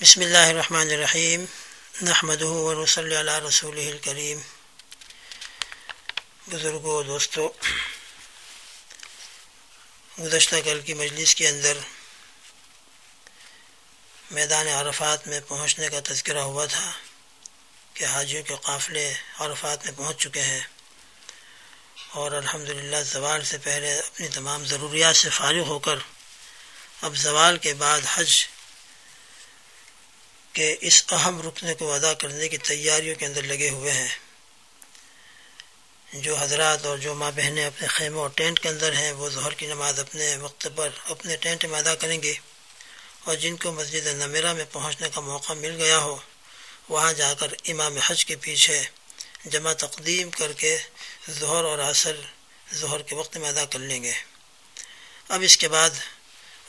بسم اللہ الرحمن الرحیم نحمد صلی اللہ رسول الکریم۔ بزرگوں دوستوں، گزشتہ کل کی مجلس کے اندر میدان عرفات میں پہنچنے کا تذکرہ ہوا تھا کہ حاجیوں کے قافلے عرفات میں پہنچ چکے ہیں اور الحمدللہ زوال سے پہلے اپنی تمام ضروریات سے فارغ ہو کر اب زوال کے بعد حج کے اس اہم رکن کو ادا کرنے کی تیاریوں کے اندر لگے ہوئے ہیں۔ جو حضرات اور جو ماں بہنیں اپنے خیموں اور ٹینٹ کے اندر ہیں، وہ ظہر کی نماز اپنے وقت پر اپنے ٹینٹ میں ادا کریں گے۔ اور جن کو مسجد نمیرہ میں پہنچنے کا موقع مل گیا ہو، وہاں جا کر امام حج کے پیچھے جمع تقدیم کر کے ظہر اور عصر ظہر کے وقت میں ادا کر لیں گے۔ اب اس کے بعد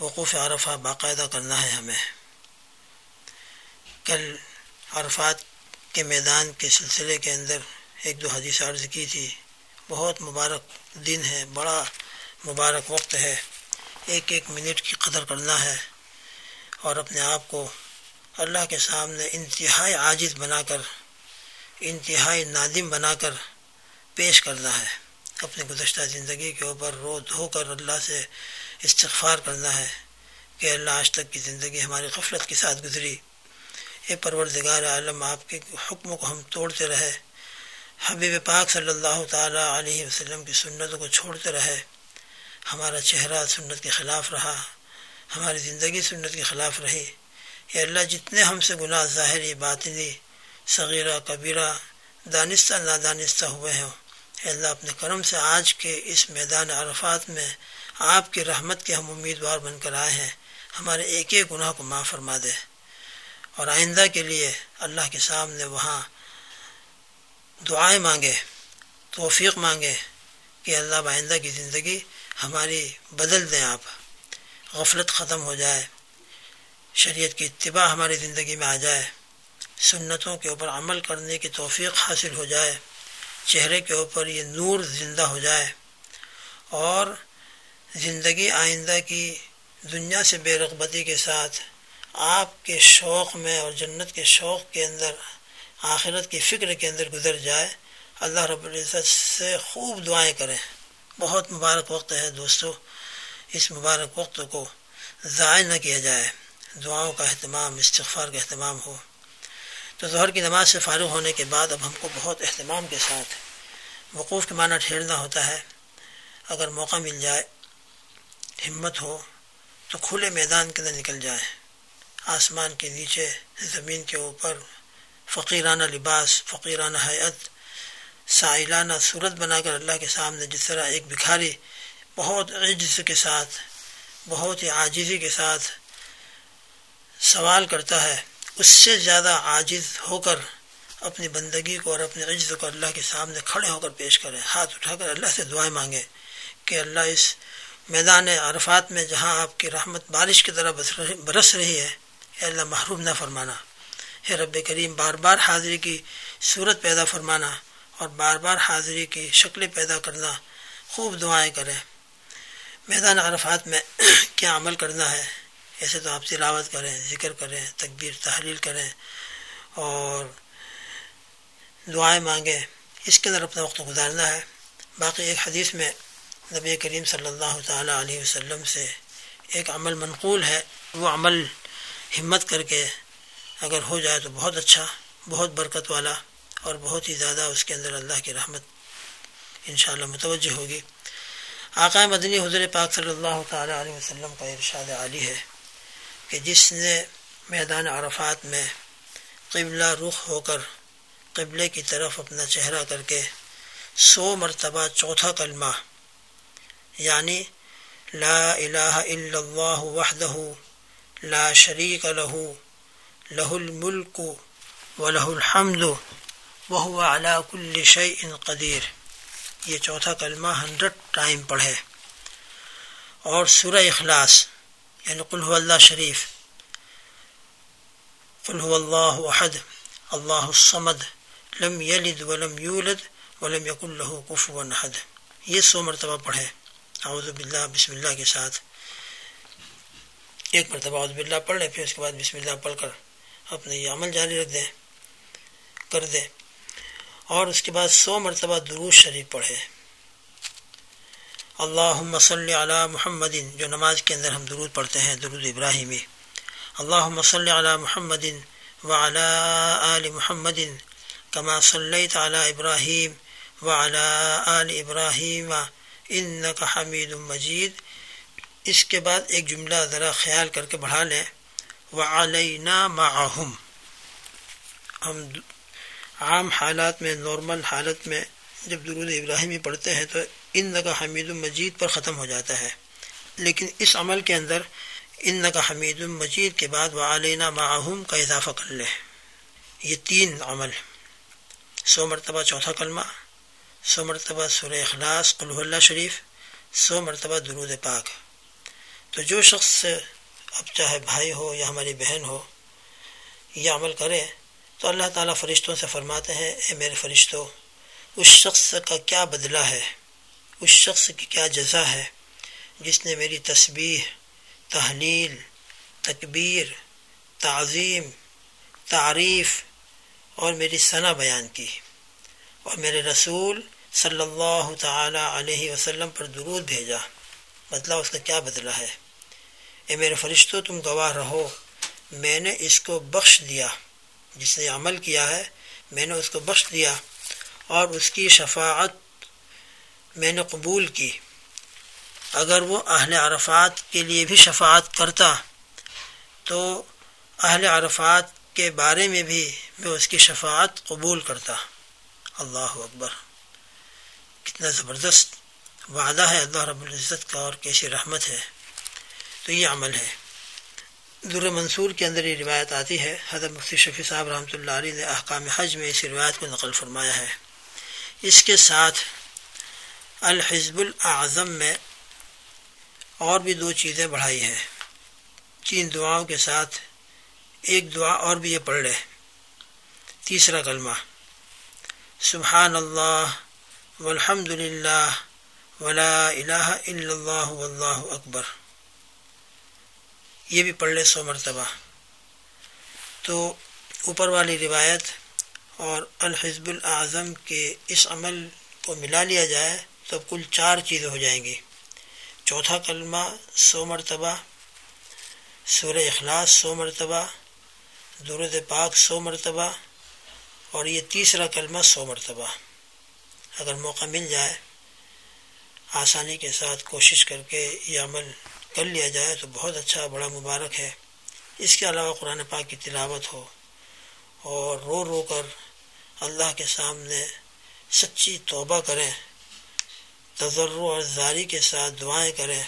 وقوف عرفہ باقاعدہ کرنا ہے ہمیں۔ کل عرفات کے میدان کے سلسلے کے اندر ایک دو حدیث عرض کی تھی۔ بہت مبارک دن ہے، بڑا مبارک وقت ہے۔ ایک ایک منٹ کی قدر کرنا ہے اور اپنے آپ کو اللہ کے سامنے انتہائی عاجز بنا کر انتہائی نادم بنا کر پیش کرنا ہے۔ اپنی گزشتہ زندگی کے اوپر رو دھو کر اللہ سے استغفار کرنا ہے کہ اللہ آج تک کی زندگی ہماری غفلت کے ساتھ گزری۔ اے پروردگار عالم، آپ کے حکم کو ہم توڑتے رہے۔ حبیب پاک صلی اللہ تعالیٰ علیہ وسلم کی سنتوں کو چھوڑتے رہے۔ ہمارا چہرہ سنت کے خلاف رہا، ہماری زندگی سنت کے خلاف رہی۔ یا اللہ، جتنے ہم سے گناہ ظاہری باطنی صغیرہ، کبیرہ، دانستہ، نادانستہ ہوئے ہیں۔ اللہ، اپنے کرم سے آج کے اس میدان عرفات میں آپ کی رحمت کے ہم امیدوار بن کر آئے ہیں۔ ہمارے ایک ایک گناہ کو معاف فرما دے۔ اور آئندہ کے لیے اللہ کے سامنے وہاں دعائیں مانگے، توفیق مانگے کہ اللہ آئندہ کی زندگی ہماری بدل دیں آپ، غفلت ختم ہو جائے، شریعت کی اتباع ہماری زندگی میں آ جائے، سنتوں کے اوپر عمل کرنے کی توفیق حاصل ہو جائے، چہرے کے اوپر یہ نور زندہ ہو جائے اور زندگی آئندہ کی دنیا سے بے رغبتی کے ساتھ آپ کے شوق میں اور جنت کے شوق کے اندر، آخرت کی فکر کے اندر گزر جائے، اللہ رب العزت سے خوب دعائیں کریں۔ بہت مبارک وقت ہے دوستو، اس مبارک وقت کو ضائع نہ کیا جائے۔ دعاؤں کا اہتمام، استغفار کا اہتمام ہو۔ تو ظہر کی نماز سے فارغ ہونے کے بعد اب ہم کو بہت اہتمام کے ساتھ وقوف کے معنی ٹھہرنا ہوتا ہے۔ اگر موقع مل جائے، ہمت ہو، تو کھلے میدان کے اندر نکل جائے آسمان کے نیچے زمین کے اوپر فقیرانہ لباس، فقیرانہ حیت سائلانہ صورت بنا کر اللہ کے سامنے جس طرح ایک بکھاری، بہت عجز کے ساتھ، بہت ہی عاجزی کے ساتھ سوال کرتا ہے، اس سے زیادہ عاجز ہو کر اپنی بندگی کو اور اپنے عجز کو اللہ کے سامنے کھڑے ہو کر پیش کریں ہاتھ اٹھا کر اللہ سے دعائیں مانگیں کہ اللہ اس میدان عرفات میں جہاں آپ کی رحمت بارش کی طرح برس رہی ہے اے اللہ محروم نہ فرمانا۔ ہے رب کریم، بار بار حاضری کی صورت پیدا فرمانا اور بار بار حاضری کی شکلیں پیدا کرنا خوب دعائیں کریں۔ میدان عرفات میں کیا عمل کرنا ہے، ایسے تو آپ تلاوت کریں، ذکر کریں، تکبیر، تحلیل کریں اور دعائیں مانگیں، اس کے اندر اپنا وقت گزارنا ہے۔ باقی ایک حدیث میں نبی کریم صلی اللہ تعالیٰ علیہ وسلم سے ایک عمل منقول ہے۔ وہ عمل ہمت کر کے اگر ہو جائے تو بہت اچھا بہت برکت والا اور بہت ہی زیادہ اس کے اندر اللہ کی رحمت انشاءاللہ متوجہ ہوگی۔ آقا مدنی حضر پاک صلی اللہ تعالیٰ علیہ وسلم کا ارشاد عالی ہے کہ جس نے میدان عرفات میں قبلہ رخ ہو کر قبلے کی طرف اپنا چہرہ کر کے سو مرتبہ چوتھا کلمہ یعنی لا الہ الا اللہ وحدہ لا شریک لہو لہ الملک و لہ الحمد، وهو على كل شيء قدیر یہ چوتھا کلمہ ہنڈریڈ ٹائم پڑھے۔ اور سورہ اخلاص یعنی قل هو اللہ شریف۔ قل هو اللہ احد، اللہ الصمد، لم یلد ولم یولد ولم یق اللہ کف و نحد یہ سو مرتبہ پڑھے۔ اعوذ باللہ، بسم اللہ کے ساتھ۔ ایک مرتبہ اعوذ باللہ پڑھ لیں، پھر اس کے بعد بسم اللہ پڑھ کر اپنے یہ عمل جاری رکھ دیں، کر دیں۔ اور اس کے بعد سو مرتبہ دروش شریف پڑھے اللہ صلی علی محمد، جو نماز کے اندر ہم درود پڑھتے ہیں، درود ابراہیمی۔ اللہ صلی علی محمد وعلی آل محمد، کما صلی تعلیٰ ابراہیم وعلی آل ابراہیم انک حمید مجید۔ اس کے بعد ایک جملہ ذرا خیال کر کے بڑھا لیں۔ وعلینا معہم ہم عام حالات میں نارمل حالت میں جب درود ابراہیمی پڑھتے ہیں تو ان کا حمید المجید پر ختم ہو جاتا ہے۔ لیکن اس عمل کے اندر ان کا حمید المجید کے بعد وہ علینہ معہوم کا اضافہ کر لے یہ تین عمل۔ سو مرتبہ چوتھا کلمہ، سو مرتبہ سر اخلاص قلح اللہ شریف، سو مرتبہ درود پاک۔ تو جو شخص اب چاہے بھائی ہو یا ہماری بہن ہو یہ عمل کرے، تو اللہ تعالیٰ فرشتوں سے فرماتے ہیں، اے میرے فرشتوں اس شخص کا کیا بدلہ ہے؟ اس شخص کی کیا جزا ہے؟ جس نے میری تسبیح، تحلیل، تکبیر، تعظیم، تعریف اور میری ثنا بیان کی۔ اور میرے رسول صلی اللہ تعالی علیہ وسلم پر درود بھیجا۔ بدلہ اس کا کیا بدلہ ہے؟ اے میرے فرشتوں تم گواہ رہو۔ میں نے اس کو بخش دیا۔ جس نے عمل کیا ہے، میں نے اس کو بخش دیا۔ اور اس کی شفاعت میں نے قبول کی۔ اگر وہ اہل عرفات کے لیے بھی شفاعت کرتا، تو اہل عرفات کے بارے میں بھی میں اس کی شفاعت قبول کرتا۔ اللہ اکبر۔ کتنا زبردست۔ وعدہ ہے اللہ رب العزت کا اور کیسی رحمت ہے، تو یہ عمل ہے۔ در منصور کے اندر یہ روایت آتی ہے، حضرت مفتی شفیع صاحب رحمۃ اللہ علیہ نے احکام حج میں اس روایت کو نقل فرمایا ہے۔ اس کے ساتھ الحزب الاعظم میں اور بھی دو چیزیں بڑھائی ہیں۔ تین دعاؤں کے ساتھ ایک دعا اور بھی یہ پڑھ لے۔ تیسرا کلمہ، سبحان اللہ والحمد للہ ولا الہ الا اللہ واللہ اکبر یہ بھی پڑھ لے سو مرتبہ۔ تو اوپر والی روایت اور الحزب الاعظم کے اس عمل کو ملا لیا جائے تو کل چار چیزیں ہو جائیں گی۔ چوتھا کلمہ سو مرتبہ سور اخلاص سو مرتبہ، درود پاک سو مرتبہ، اور یہ تیسرا کلمہ سو مرتبہ۔ اگر موقع مل جائے آسانی کے ساتھ کوشش کر کے یہ عمل کر لیا جائے تو بہت اچھا بڑا مبارک ہے۔ اس کے علاوہ قرآن پاک کی تلاوت ہو اور رو رو کر اللہ کے سامنے سچی توبہ کریں تجر اور زاری کے ساتھ دعائیں کریں،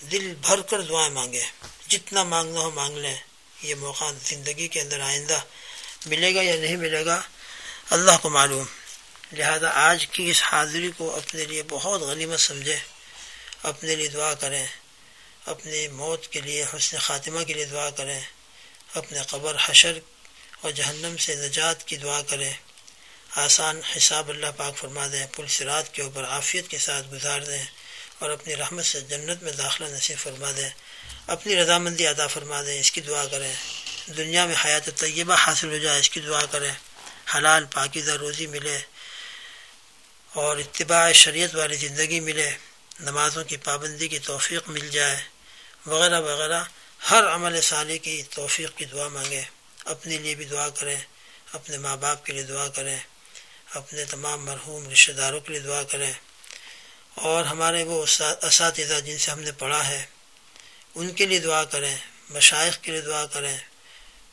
دل بھر کر دعائیں مانگیں۔ جتنا مانگنا ہو مانگ لیں۔ یہ موقع زندگی کے اندر آئندہ ملے گا یا نہیں ملے گا، اللہ کو معلوم۔ لہذا آج کی اس حاضری کو اپنے لیے بہت غنیمت سمجھیں، اپنے لیے دعا کریں، اپنی موت کے لیے، حسن خاتمہ کے لیے دعا کریں، اپنے قبر، حشر اور جہنم سے نجات کی دعا کریں۔ آسان حساب اللہ پاک فرما دیں، پل سرات کے اوپر عافیت کے ساتھ گزار دیں اور اپنی رحمت سے جنت میں داخلہ نصیب فرما دیں۔ اپنی رضامندی ادا فرما دیں، اس کی دعا کریں۔ دنیا میں حیات طیبہ حاصل ہو جائے، اس کی دعا کریں۔ حلال، پاکیزہ روزی ملے۔ اور اتباع شریعت والی زندگی ملے، نمازوں کی پابندی کی توفیق مل جائے، وغیرہ وغیرہ، ہر عمل صالح کی توفیق کی دعا مانگیں اپنے لیے بھی دعا کریں، اپنے ماں باپ کے لیے دعا کریں، اپنے تمام مرحوم رشتہ داروں کے لیے دعا کریں۔ اور ہمارے وہ اساتذہ جن سے ہم نے پڑھا ہے، ان کے لیے دعا کریں مشائق کے لیے دعا کریں۔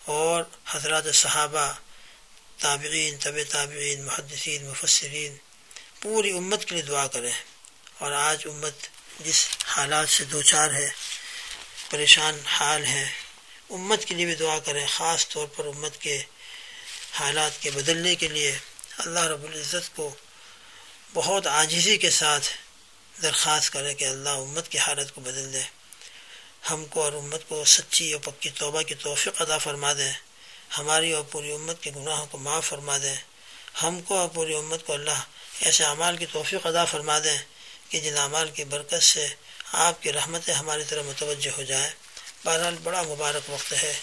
اور حضرات صحابہ، تابعین طب تابعین، محدثین، مفسرین پوری امت کے لیے دعا کریں۔ اور آج امت جس حالات سے دو چار ہے پریشان حال ہیں، امت کے لیے بھی دعا کریں، خاص طور پر امت کے حالات کے بدلنے کے لیے۔ اللہ رب العزت کو بہت عاجزی کے ساتھ درخواست کریں کہ اللہ امت کی حالت کو بدل دے۔ ہم کو اور امت کو سچی اور پکی توبہ کی توفیق ادا فرما دیں۔ ہماری اور پوری امت کے گناہوں کو معاف فرما دیں۔ ہم کو اور پوری امت کو اللہ ایسے اعمال کی توفیق ادا فرما دیں کہ جن اعمال کی برکت سے آپ کی رحمتیں ہماری طرح متوجہ ہو جائیں۔ بہرحال بڑا مبارک وقت ہے۔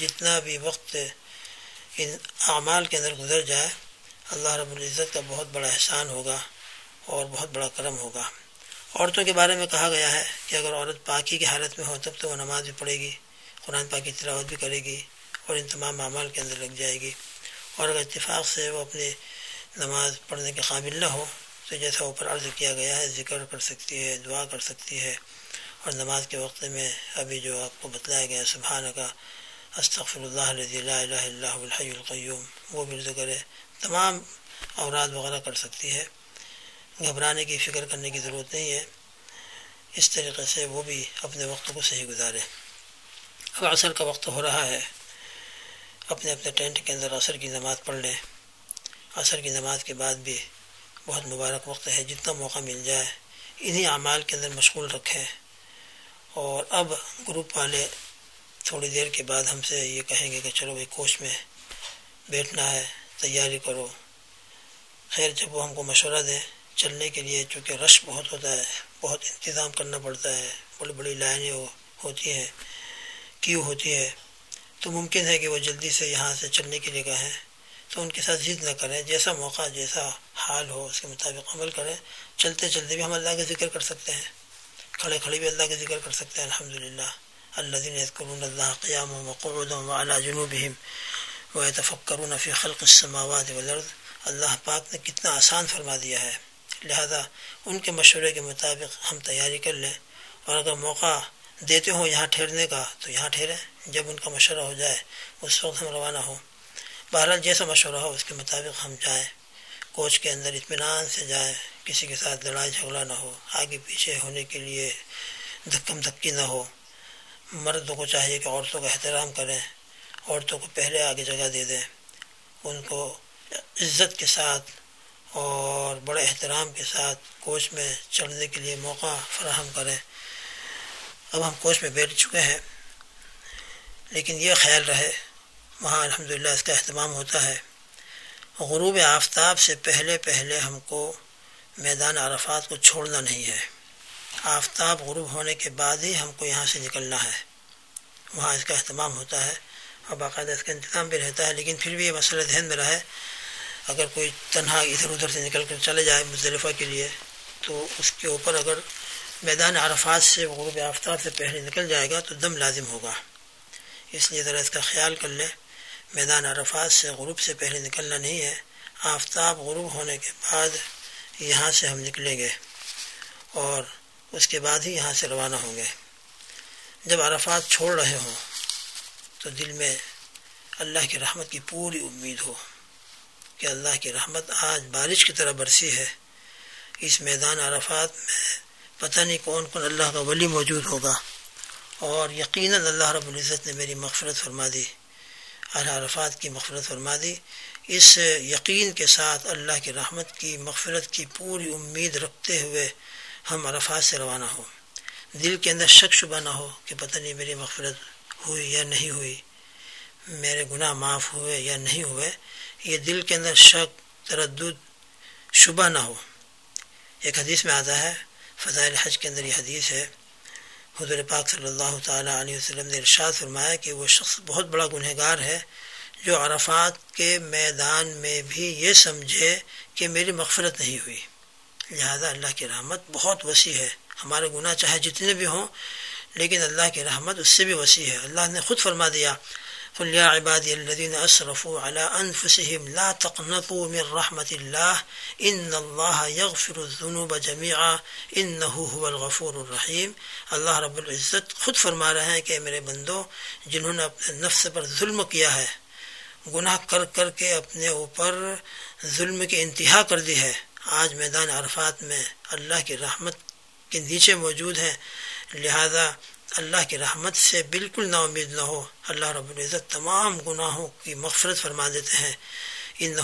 جتنا بھی وقت ان اعمال کے اندر گزر جائے، اللہ رب العزت کا بہت بڑا احسان ہوگا اور بہت بڑا کرم ہوگا۔ عورتوں کے بارے میں کہا گیا ہے کہ اگر عورت پاکی کی حالت میں ہو تب تو وہ نماز بھی پڑھے گی، قرآن پاک کی تلاوت بھی کرے گی اور ان تمام اعمال کے اندر لگ جائے گی۔ اور اگر اتفاق سے وہ اپنی نماز پڑھنے کے قابل نہ ہو، تو جیسا اوپر عرض کیا گیا ہے، ذکر کر سکتی ہے، دعا کر سکتی ہے۔ اور نماز کے وقت میں ابھی جو آپ کو بتلایا گیا سبحانہ کا استغفر اللہ لا الہ اللہ الحی القیوم، وہ بھی ذکر ہے تمام اوراد وغیرہ کر سکتی ہے۔ گھبرانے کی فکر کرنے کی ضرورت نہیں ہے۔ اس طریقے سے وہ بھی اپنے وقت کو صحیح گزارے۔ اب عصر کا وقت ہو رہا ہے۔ اپنے اپنے ٹینٹ کے اندر عصر کی نماز پڑھ لیں۔ عصر کی نماز کے بعد بھی بہت مبارک وقت ہے، جتنا موقع مل جائے، انہی اعمال کے اندر مشغول رکھیں۔ اور اب گروپ والے تھوڑی دیر کے بعد ہم سے یہ کہیں گے کہ چلو بھائی کوچ میں بیٹھنا ہے، تیاری کرو۔ خیر، جب وہ ہم کو مشورہ دیں، چلنے کے لیے چونکہ رش بہت ہوتا ہے، بہت انتظام کرنا پڑتا ہے، بڑی بڑی لائنیں ہوتی ہیں، کیوں ہوتی ہے تو ممکن ہے کہ وہ جلدی سے یہاں سے چلنے کے لیے کہیں۔ تو ان کے ساتھ ضد نہ کریں، جیسا موقع، جیسا حال ہو، اس کے مطابق عمل کریں۔ چلتے چلتے بھی ہم اللہ کا ذکر کر سکتے ہیں۔ کھڑے کھڑے بھی اللہ کا ذکر کر سکتے ہیں الحمد للہ اللہ دین کرون اللہ قیام و اعلیٰ جنوبہم و فی خلق السماوات والارض۔ اللہ پاک نے کتنا آسان فرما دیا ہے۔ لہذا ان کے مشورے کے مطابق ہم تیاری کر لیں۔ اور اگر موقع دیتے ہوں یہاں ٹھہرنے کا، تو یہاں ٹھہریں۔ جب ان کا مشورہ ہو جائے، اس وقت ہم روانہ ہوں۔ بہرحال جیسا مشورہ ہو اس کے مطابق ہم جائیں، کوچ کے اندر اطمینان سے جائیں، کسی کے ساتھ لڑائی جھگڑا نہ ہو، آگے پیچھے ہونے کے لیے دھکم دھکی نہ ہو۔ مردوں کو چاہیے کہ عورتوں کا احترام کریں، عورتوں کو پہلے آگے جگہ دے دیں۔ ان کو عزت کے ساتھ اور بڑے احترام کے ساتھ کوچ میں چڑھنے کے لیے موقع فراہم کریں۔ اب ہم کوچ میں بیٹھ چکے ہیں، لیکن یہ خیال رہے وہاں الحمدللہ اس کا اہتمام ہوتا ہے۔ غروب آفتاب سے پہلے پہلے ہم کو میدان عرفات کو چھوڑنا نہیں ہے۔ آفتاب غروب ہونے کے بعد ہی ہم کو یہاں سے نکلنا ہے۔ وہاں اس کا اہتمام ہوتا ہے۔ اور باقاعدہ اس کا انتظام بھی رہتا ہے، لیکن پھر بھی یہ مسئلہ ذہن میں رہے۔ اگر کوئی تنہا ادھر ادھر سے نکل کر چلے جائے مصطلفہ کے لیے، تو اس کے اوپر اگر میدان عرفات سے غروب آفتاب سے پہلے نکل جائے گا تو دم لازم ہوگا۔ اس لیے ذرا اس کا خیال کر لیں میدان عرفات سے غروب سے پہلے نکلنا نہیں ہے۔ آفتاب غروب ہونے کے بعد یہاں سے ہم نکلیں گے اور اس کے بعد ہی یہاں سے روانہ ہوں گے۔ جب عرفات چھوڑ رہے ہوں تو دل میں اللہ کی رحمت کی پوری امید ہو کہ اللہ کی رحمت آج بارش کی طرح برسی ہے۔ اس میدان عرفات میں پتہ نہیں کون کون اللہ کا ولی موجود ہوگا اور یقیناً اللہ رب العزت نے میری مغفرت فرما دی۔ عرفات کی مغفرت فرما دی اس یقین کے ساتھ اللہ کی رحمت کی مغفرت کی پوری امید رکھتے ہوئے ہم عرفات سے روانہ ہوں۔ دل کے اندر شک شبہ نہ ہو کہ پتہ نہیں میری مغفرت ہوئی یا نہیں ہوئی، میرے گناہ معاف ہوئے یا نہیں ہوئے۔ یہ دل کے اندر شک، تردد، شبہ نہ ہو۔ ایک حدیث میں آتا ہے، فضائل حج کے اندر یہ حدیث ہے حضور پاک صلی اللہ تعالیٰ علیہ وسلم نے ارشاد فرمایا کہ وہ شخص بہت بڑا گنہگار ہے جو عرفات کے میدان میں بھی یہ سمجھے کہ میری مغفرت نہیں ہوئی۔ لہذا اللہ کی رحمت بہت وسیع ہے۔ ہمارے گناہ چاہے جتنے بھی ہوں، لیکن اللہ کی رحمت اس سے بھی وسیع ہے۔ اللہ نے خود فرما دیا قل يا عبادي الذين أسرفوا على أنفسهم لا تقنطوا من رحمة الله إن الله يغفر الذنوب جميعا إنه هو الغفور الرحيم اللہ رب العزت خود فرما رہے ہیں کہ میرے بندو، جنہوں نے اپنے نفس پر ظلم کیا ہے، گناہ کر کر کے اپنے اوپر ظلم کی انتہا کر دی ہے۔ آج میدان عرفات میں اللہ کی رحمت کے نیچے موجود ہیں، لہذا اللہ کی رحمت سے بالکل نا امید نہ ہو۔ اللہ رب العزت تمام گناہوں کی مغفرت فرما دیتے ہیں۔ ان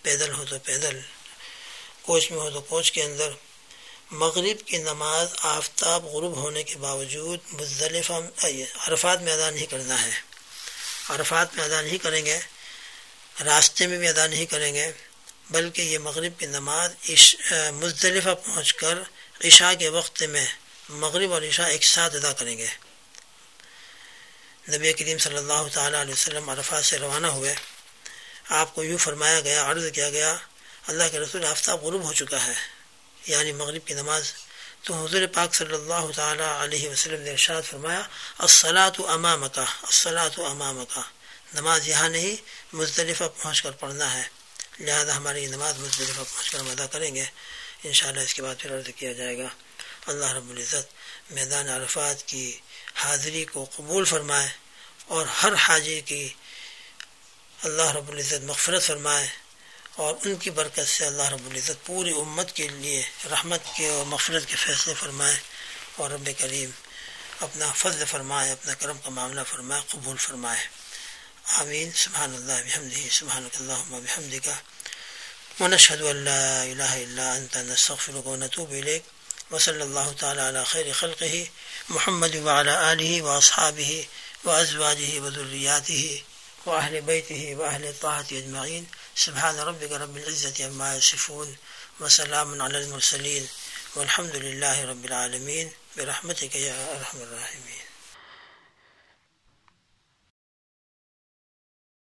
ہوں پیدل ہو تو پیدل، کوچ میں ہو تو کوچ کے اندر۔ مغرب کی نماز آفتاب غروب ہونے کے باوجود مزدلفہ عرفات میں ادا نہیں کرنا ہے۔ عرفات میں ادا نہیں کریں گے، راستے میں بھی ادا نہیں کریں گے۔ بلکہ یہ مغرب کی نماز مزدلفہ پہنچ کر عشاء کے وقت میں مغرب اور عشاء ایک ساتھ ادا کریں گے۔ نبی کریم صلی اللہ تعالیٰ علیہ وسلم عرفات سے روانہ ہوئے۔ آپ کو یوں فرمایا گیا، عرض کیا گیا، اللہ کے رسول آفتاب غروب ہو چکا ہے۔ یعنی مغرب کی نماز۔ تو حضور پاک صلی اللہ تعالیٰ علیہ وسلم نے ارشاد فرمایا الصلاۃ امام کا الصلاۃ امام کا نماز یہاں نہیں، مزدلفہ پہنچ کر پڑھنا ہے۔ لہذا ہماری نماز مزدلفہ پہنچ کر ہم ادا کریں گے۔ انشاءاللہ اس کے بعد پھر عرض کیا جائے گا۔ اللہ رب العزت میدان عرفات کی حاضری کو قبول فرمائے اور ہر حاجی کی اللہ رب العزت مغفرت فرمائے اور ان کی برکت سے اللہ رب العزت پوری امت کے لیے رحمت کے اور مغفرت کے فیصلے فرمائے اور رب کریم اپنا فضل فرمائے، اپنا کرم کا معاملہ فرمائے، قبول فرمائے۔ آمین۔ سبحان اللہ بحمدہ سبحان اللہ بحمدہ ونشهد أن لا إله إلا أنت نستغفرك ونتوب إليك وصلى الله تعالى على خير خلقه محمد وعلى آله وأصحابه وأزواجه وذرياته وأهل بيته وأهل طاعته أجمعين. سبحان ربك رب العزة عما يصفون وسلام على المرسلين والحمد لله رب العالمين. برحمتك يا أرحم الراحمين.